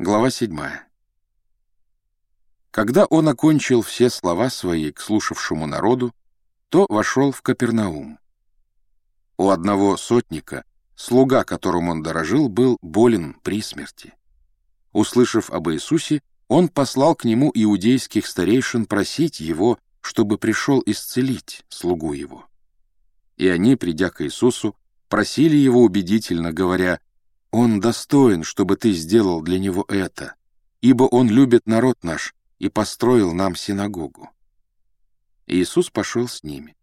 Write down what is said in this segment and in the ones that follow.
Глава 7. Когда он окончил все слова свои к слушавшему народу, то вошел в Капернаум. У одного сотника, слуга, которым он дорожил, был болен при смерти. Услышав об Иисусе, он послал к нему иудейских старейшин просить его, чтобы пришел исцелить слугу его. И они, придя к Иисусу, просили его убедительно, говоря, «Он достоин, чтобы ты сделал для него это, ибо он любит народ наш и построил нам синагогу». Иисус пошел с ними.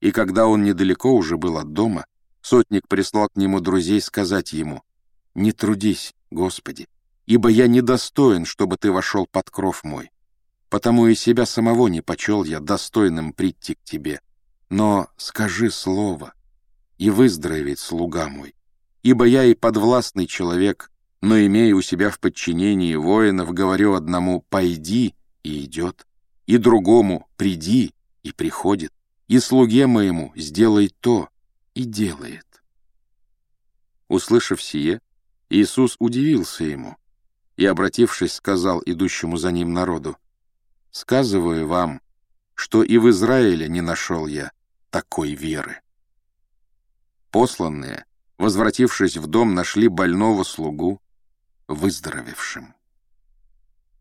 И когда он недалеко уже был от дома, сотник прислал к нему друзей сказать ему, «Не трудись, Господи, ибо я недостоин, чтобы ты вошел под кров мой. Потому и себя самого не почел я достойным прийти к тебе. Но скажи слово, и выздороветь слуга мой. Ибо я и подвластный человек, но, имея у себя в подчинении воинов, говорю одному «пойди» и идет, и другому «приди» и приходит, и слуге моему «сделай то» и делает. Услышав сие, Иисус удивился ему и, обратившись, сказал идущему за ним народу, «Сказываю вам, что и в Израиле не нашел я такой веры». Посланные, возвратившись в дом, нашли больного слугу выздоровевшим.